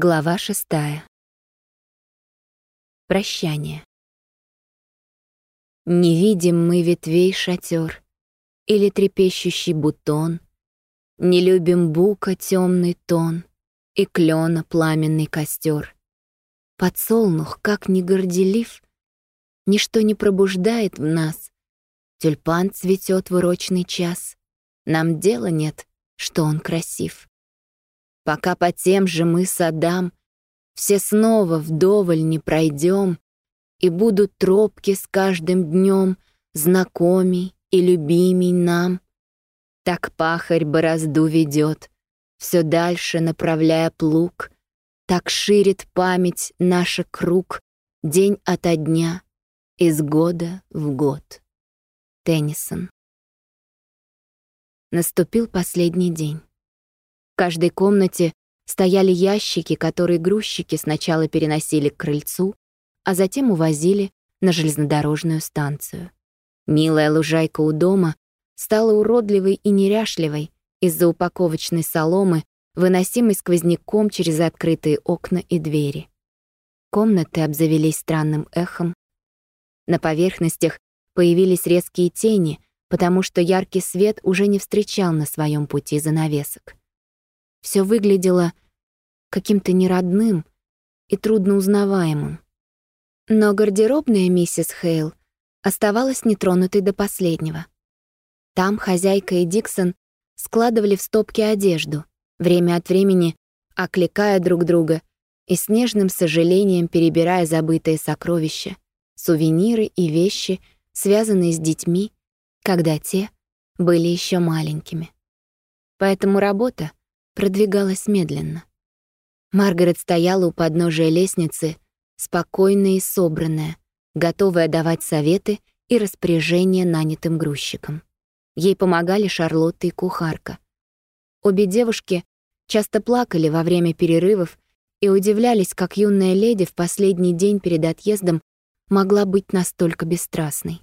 Глава шестая. Прощание. Не видим мы ветвей шатер Или трепещущий бутон, Не любим бука темный тон И клена пламенный костер. Подсолнух, как ни горделив, Ничто не пробуждает в нас. Тюльпан цветет в урочный час. Нам дела нет, что он красив. Пока по тем же мы садам Все снова вдоволь не пройдем, И будут тропки с каждым днем Знакомей и любимей нам. Так пахарь борозду ведет, Все дальше направляя плуг, Так ширит память наша круг День ото дня, из года в год. Теннисон. Наступил последний день каждой комнате стояли ящики, которые грузчики сначала переносили к крыльцу, а затем увозили на железнодорожную станцию. Милая лужайка у дома стала уродливой и неряшливой из-за упаковочной соломы, выносимой сквозняком через открытые окна и двери. Комнаты обзавелись странным эхом. На поверхностях появились резкие тени, потому что яркий свет уже не встречал на своем пути занавесок. Все выглядело каким-то неродным и трудноузнаваемым. Но гардеробная миссис Хейл оставалась нетронутой до последнего. Там хозяйка и Диксон складывали в стопки одежду, время от времени окликая друг друга и с нежным сожалением перебирая забытые сокровища, сувениры и вещи, связанные с детьми, когда те были еще маленькими. Поэтому работа продвигалась медленно. Маргарет стояла у подножия лестницы, спокойная и собранная, готовая давать советы и распоряжения нанятым грузчикам. Ей помогали Шарлотта и кухарка. Обе девушки часто плакали во время перерывов и удивлялись, как юная леди в последний день перед отъездом могла быть настолько бесстрастной.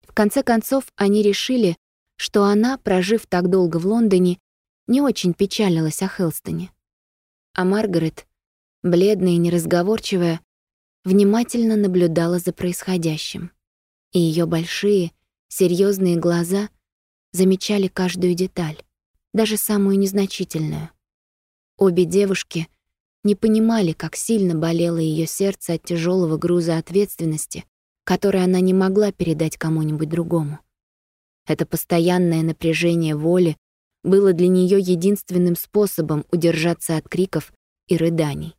В конце концов, они решили, что она, прожив так долго в Лондоне, не очень печалилась о Хелстоне. А Маргарет, бледная и неразговорчивая, внимательно наблюдала за происходящим. И ее большие, серьезные глаза замечали каждую деталь, даже самую незначительную. Обе девушки не понимали, как сильно болело ее сердце от тяжелого груза ответственности, который она не могла передать кому-нибудь другому. Это постоянное напряжение воли было для нее единственным способом удержаться от криков и рыданий.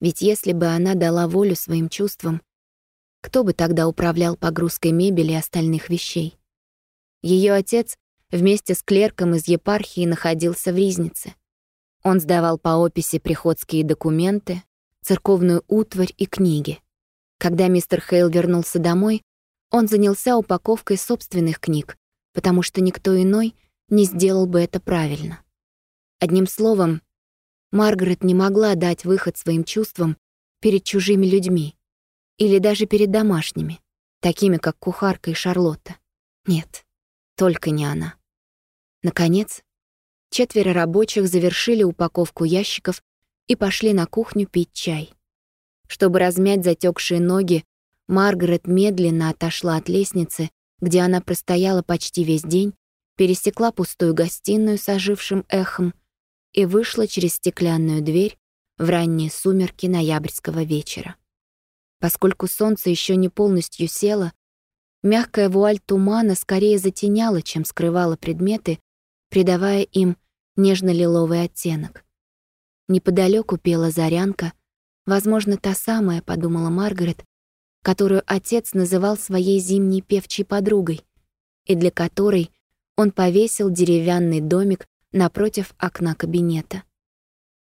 Ведь если бы она дала волю своим чувствам, кто бы тогда управлял погрузкой мебели и остальных вещей? Ее отец вместе с клерком из епархии находился в Ризнице. Он сдавал по описи приходские документы, церковную утварь и книги. Когда мистер Хейл вернулся домой, он занялся упаковкой собственных книг, потому что никто иной не сделал бы это правильно. Одним словом, Маргарет не могла дать выход своим чувствам перед чужими людьми или даже перед домашними, такими как кухарка и Шарлотта. Нет, только не она. Наконец, четверо рабочих завершили упаковку ящиков и пошли на кухню пить чай. Чтобы размять затекшие ноги, Маргарет медленно отошла от лестницы, где она простояла почти весь день, пересекла пустую гостиную с ожившим эхом и вышла через стеклянную дверь в ранние сумерки ноябрьского вечера. Поскольку солнце еще не полностью село, мягкая вуаль тумана скорее затеняла, чем скрывала предметы, придавая им нежно-лиловый оттенок. Неподалеку пела зарянка, возможно, та самая, подумала Маргарет, которую отец называл своей зимней певчей подругой, и для которой он повесил деревянный домик напротив окна кабинета.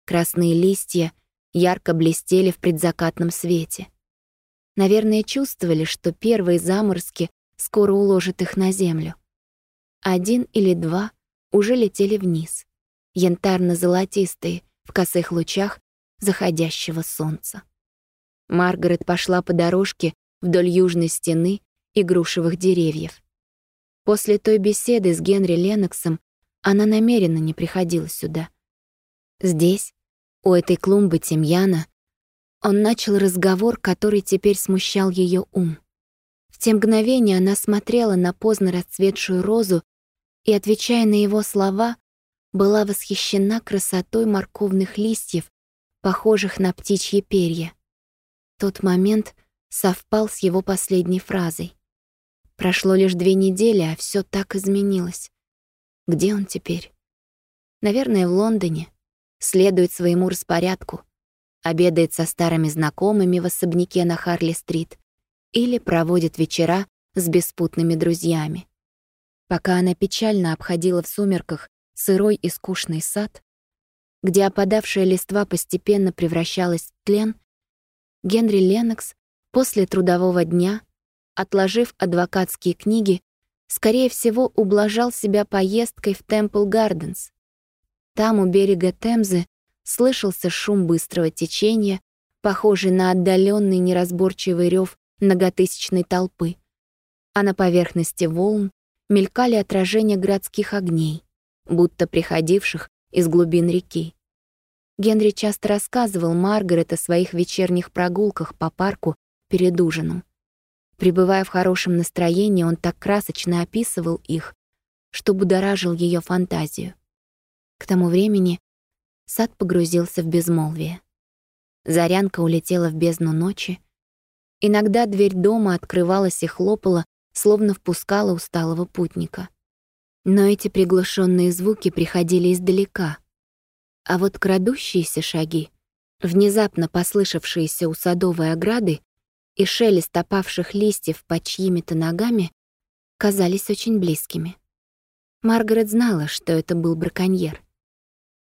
Красные листья ярко блестели в предзакатном свете. Наверное, чувствовали, что первые заморозки скоро уложат их на землю. Один или два уже летели вниз, янтарно-золотистые, в косых лучах заходящего солнца. Маргарет пошла по дорожке вдоль южной стены и грушевых деревьев. После той беседы с Генри Леноксом она намеренно не приходила сюда. Здесь, У этой клумбы тимьяна он начал разговор, который теперь смущал ее ум. В те мгновения она смотрела на поздно расцветшую розу и, отвечая на его слова, была восхищена красотой морковных листьев, похожих на птичьи перья. Тот момент совпал с его последней фразой. Прошло лишь две недели, а все так изменилось. Где он теперь? Наверное, в Лондоне. Следует своему распорядку. Обедает со старыми знакомыми в особняке на Харли-стрит или проводит вечера с беспутными друзьями. Пока она печально обходила в сумерках сырой и скучный сад, где опадавшая листва постепенно превращалась в тлен, Генри Леннокс после трудового дня, отложив адвокатские книги, скорее всего, ублажал себя поездкой в Темпл Гарденс. Там, у берега Темзы, слышался шум быстрого течения, похожий на отдаленный неразборчивый рев многотысячной толпы, а на поверхности волн мелькали отражения городских огней будто приходивших из глубин реки. Генри часто рассказывал Маргарет о своих вечерних прогулках по парку перед ужином. Пребывая в хорошем настроении, он так красочно описывал их, что будоражил ее фантазию. К тому времени сад погрузился в безмолвие. Зарянка улетела в бездну ночи. Иногда дверь дома открывалась и хлопала, словно впускала усталого путника. Но эти приглушенные звуки приходили издалека. А вот крадущиеся шаги, внезапно послышавшиеся у садовой ограды и шелест опавших листьев под чьими-то ногами, казались очень близкими. Маргарет знала, что это был браконьер.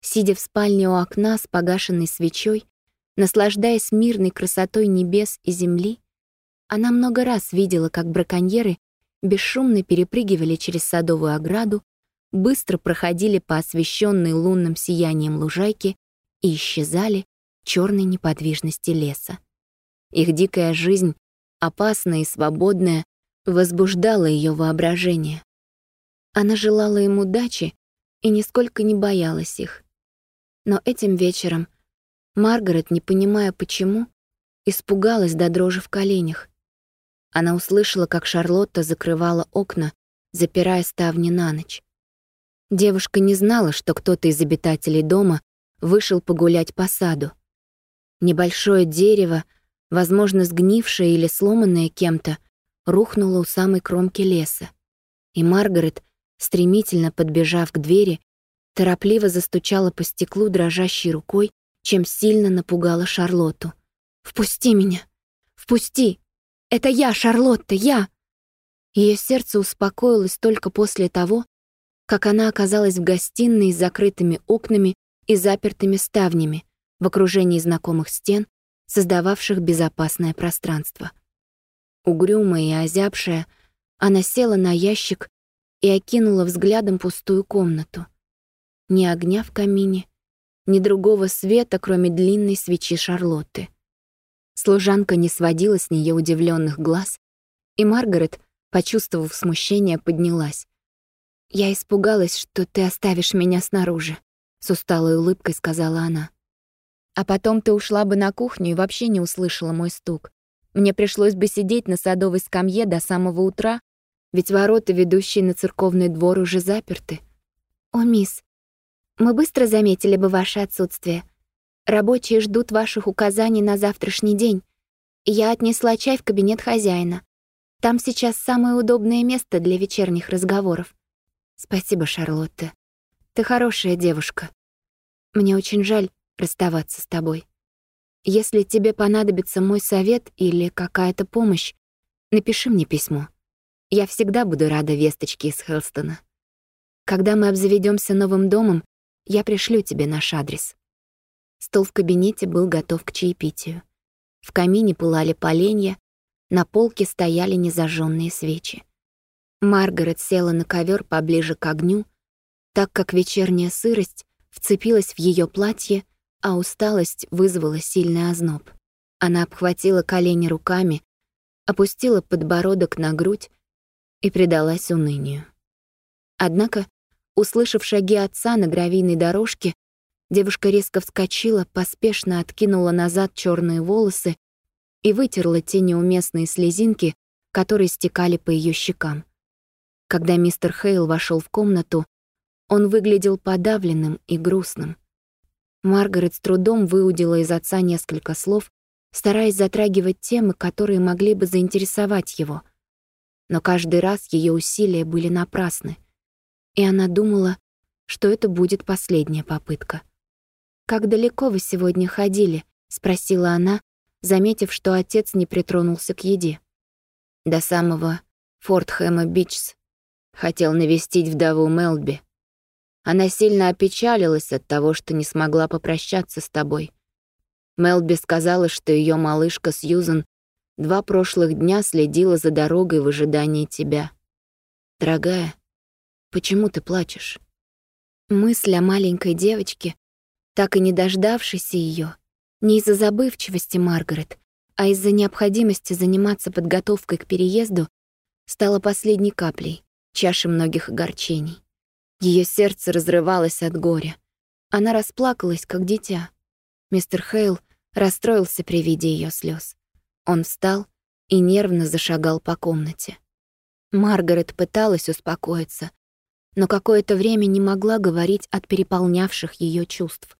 Сидя в спальне у окна с погашенной свечой, наслаждаясь мирной красотой небес и земли, она много раз видела, как браконьеры бесшумно перепрыгивали через садовую ограду, быстро проходили по освещенной лунным сиянием лужайке и исчезали в черной неподвижности леса. Их дикая жизнь, опасная и свободная, возбуждала ее воображение. Она желала им удачи и нисколько не боялась их. Но этим вечером Маргарет, не понимая почему, испугалась до дрожи в коленях она услышала, как Шарлотта закрывала окна, запирая ставни на ночь. Девушка не знала, что кто-то из обитателей дома вышел погулять по саду. Небольшое дерево, возможно, сгнившее или сломанное кем-то, рухнуло у самой кромки леса. И Маргарет, стремительно подбежав к двери, торопливо застучала по стеклу дрожащей рукой, чем сильно напугала Шарлотту. «Впусти меня! Впусти! Это я, Шарлотта, я!» Ее сердце успокоилось только после того, как она оказалась в гостиной с закрытыми окнами и запертыми ставнями в окружении знакомых стен, создававших безопасное пространство. Угрюмая и озябшая, она села на ящик и окинула взглядом пустую комнату. Ни огня в камине, ни другого света, кроме длинной свечи Шарлотты. Служанка не сводила с нее удивленных глаз, и Маргарет, почувствовав смущение, поднялась. «Я испугалась, что ты оставишь меня снаружи», — с усталой улыбкой сказала она. «А потом ты ушла бы на кухню и вообще не услышала мой стук. Мне пришлось бы сидеть на садовой скамье до самого утра, ведь ворота, ведущие на церковный двор, уже заперты». «О, мисс, мы быстро заметили бы ваше отсутствие», Рабочие ждут ваших указаний на завтрашний день. Я отнесла чай в кабинет хозяина. Там сейчас самое удобное место для вечерних разговоров. Спасибо, Шарлотта. Ты хорошая девушка. Мне очень жаль расставаться с тобой. Если тебе понадобится мой совет или какая-то помощь, напиши мне письмо. Я всегда буду рада весточке из Хелстона. Когда мы обзаведемся новым домом, я пришлю тебе наш адрес. Стол в кабинете был готов к чаепитию. В камине пылали поленья, на полке стояли незажженные свечи. Маргарет села на ковер поближе к огню, так как вечерняя сырость вцепилась в ее платье, а усталость вызвала сильный озноб. Она обхватила колени руками, опустила подбородок на грудь и предалась унынию. Однако, услышав шаги отца на гравийной дорожке, Девушка резко вскочила, поспешно откинула назад черные волосы и вытерла те неуместные слезинки, которые стекали по ее щекам. Когда мистер Хейл вошел в комнату, он выглядел подавленным и грустным. Маргарет с трудом выудила из отца несколько слов, стараясь затрагивать темы, которые могли бы заинтересовать его. Но каждый раз ее усилия были напрасны, и она думала, что это будет последняя попытка. «Как далеко вы сегодня ходили?» — спросила она, заметив, что отец не притронулся к еде. «До самого Фортхэма Бичс. Хотел навестить вдову Мелби. Она сильно опечалилась от того, что не смогла попрощаться с тобой. Мелби сказала, что ее малышка Сьюзан два прошлых дня следила за дорогой в ожидании тебя. Дорогая, почему ты плачешь? Мысль о маленькой девочке, так и не дождавшейся ее, не из-за забывчивости Маргарет, а из-за необходимости заниматься подготовкой к переезду, стала последней каплей чаши многих огорчений. Ее сердце разрывалось от горя. Она расплакалась, как дитя. Мистер Хейл расстроился при виде ее слез. Он встал и нервно зашагал по комнате. Маргарет пыталась успокоиться, но какое-то время не могла говорить от переполнявших ее чувств.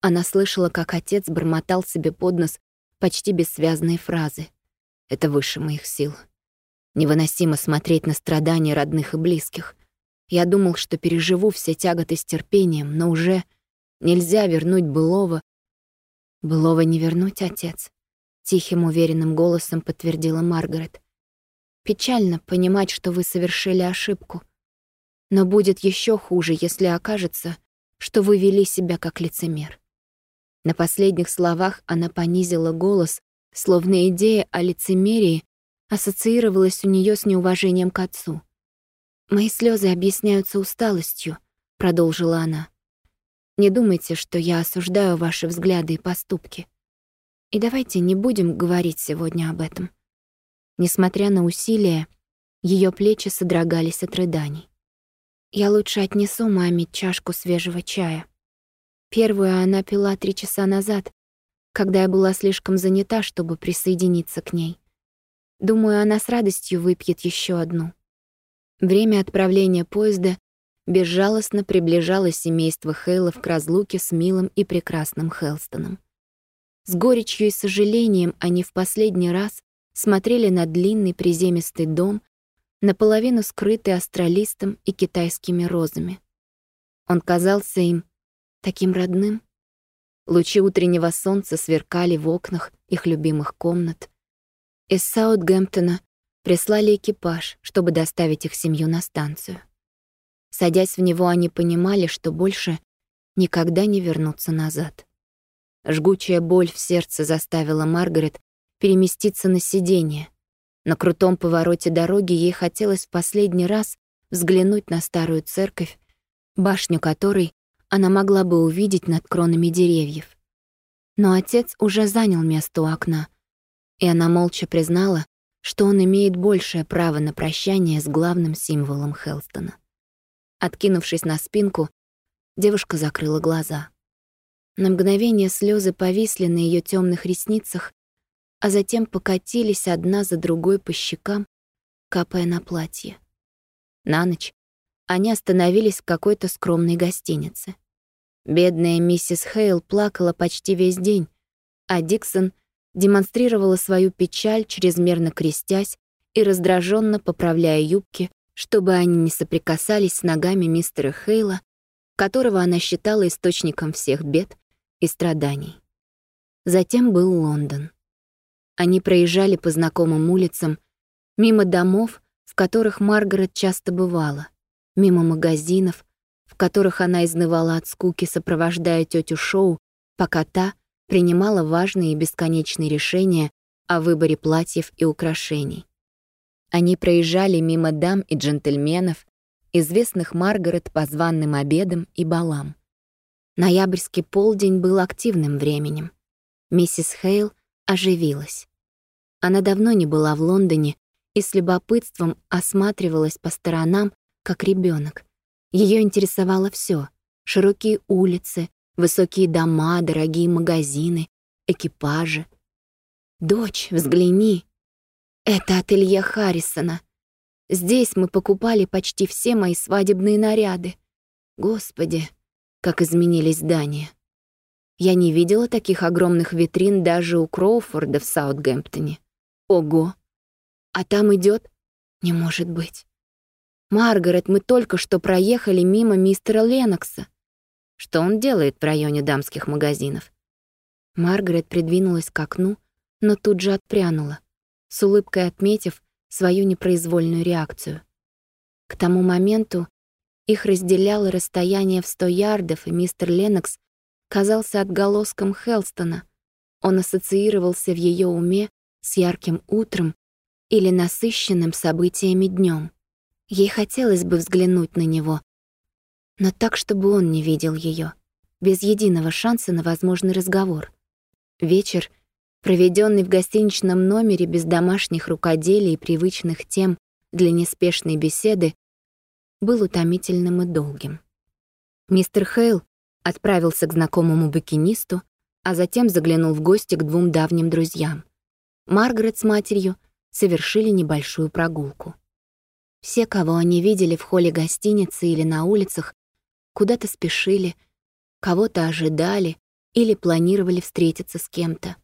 Она слышала, как отец бормотал себе под нос почти бессвязные фразы. «Это выше моих сил. Невыносимо смотреть на страдания родных и близких. Я думал, что переживу все тяготы с терпением, но уже нельзя вернуть былого, «Былого не вернуть, отец», — тихим уверенным голосом подтвердила Маргарет. «Печально понимать, что вы совершили ошибку. Но будет еще хуже, если окажется, что вы вели себя как лицемер». На последних словах она понизила голос, словно идея о лицемерии ассоциировалась у нее с неуважением к отцу. «Мои слезы объясняются усталостью», — продолжила она. Не думайте, что я осуждаю ваши взгляды и поступки. И давайте не будем говорить сегодня об этом. Несмотря на усилия, ее плечи содрогались от рыданий. Я лучше отнесу маме чашку свежего чая. Первую она пила три часа назад, когда я была слишком занята, чтобы присоединиться к ней. Думаю, она с радостью выпьет еще одну. Время отправления поезда безжалостно приближало семейство Хейлов к разлуке с милым и прекрасным Хелстоном. С горечью и сожалением они в последний раз смотрели на длинный приземистый дом, наполовину скрытый астролистом и китайскими розами. Он казался им таким родным. Лучи утреннего солнца сверкали в окнах их любимых комнат. Из Саутгемптона прислали экипаж, чтобы доставить их семью на станцию. Садясь в него, они понимали, что больше никогда не вернутся назад. Жгучая боль в сердце заставила Маргарет переместиться на сиденье. На крутом повороте дороги ей хотелось в последний раз взглянуть на старую церковь, башню которой она могла бы увидеть над кронами деревьев. Но отец уже занял место у окна, и она молча признала, что он имеет большее право на прощание с главным символом Хелстона. Откинувшись на спинку, девушка закрыла глаза. На мгновение слезы повисли на ее темных ресницах, а затем покатились одна за другой по щекам, капая на платье. На ночь они остановились в какой-то скромной гостинице. Бедная миссис Хейл плакала почти весь день, а Диксон демонстрировала свою печаль, чрезмерно крестясь и раздраженно поправляя юбки чтобы они не соприкасались с ногами мистера Хейла, которого она считала источником всех бед и страданий. Затем был Лондон. Они проезжали по знакомым улицам, мимо домов, в которых Маргарет часто бывала, мимо магазинов, в которых она изнывала от скуки, сопровождая тетю Шоу, пока та принимала важные и бесконечные решения о выборе платьев и украшений. Они проезжали мимо дам и джентльменов, известных Маргарет по званным обедам и балам. Ноябрьский полдень был активным временем. Миссис Хейл оживилась. Она давно не была в Лондоне и с любопытством осматривалась по сторонам, как ребенок. Ее интересовало все: широкие улицы, Высокие дома, дорогие магазины, экипажи. «Дочь, взгляни! Это ателье Харрисона. Здесь мы покупали почти все мои свадебные наряды. Господи, как изменились здания. Я не видела таких огромных витрин даже у Кроуфорда в Саутгемптоне. Ого! А там идет? Не может быть. Маргарет, мы только что проехали мимо мистера Ленокса. Что он делает в районе дамских магазинов? Маргарет придвинулась к окну, но тут же отпрянула, с улыбкой отметив свою непроизвольную реакцию. К тому моменту их разделяло расстояние в сто ярдов, и мистер Ленокс казался отголоском Хелстона. Он ассоциировался в ее уме с ярким утром или насыщенным событиями днем. Ей хотелось бы взглянуть на него, но так, чтобы он не видел ее, без единого шанса на возможный разговор. Вечер, проведенный в гостиничном номере без домашних рукоделий и привычных тем для неспешной беседы, был утомительным и долгим. Мистер Хейл отправился к знакомому букинисту, а затем заглянул в гости к двум давним друзьям. Маргарет с матерью совершили небольшую прогулку. Все, кого они видели в холле гостиницы или на улицах, куда-то спешили, кого-то ожидали или планировали встретиться с кем-то.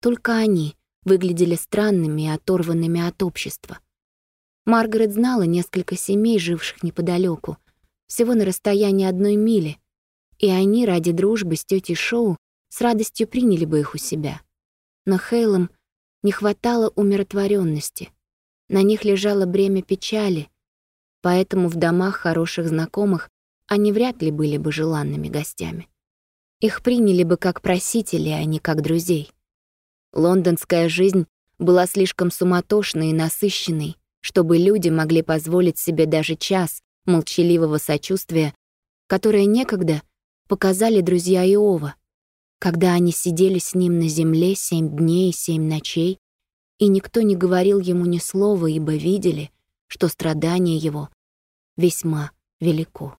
Только они выглядели странными и оторванными от общества. Маргарет знала несколько семей, живших неподалеку, всего на расстоянии одной мили, и они ради дружбы с тетей Шоу с радостью приняли бы их у себя. Но Хейлам не хватало умиротворенности. На них лежало бремя печали, поэтому в домах хороших знакомых они вряд ли были бы желанными гостями. Их приняли бы как просители, а не как друзей. Лондонская жизнь была слишком суматошной и насыщенной, чтобы люди могли позволить себе даже час молчаливого сочувствия, которое некогда показали друзья Иова, когда они сидели с ним на земле семь дней и семь ночей, и никто не говорил ему ни слова, ибо видели, что страдание его весьма велико.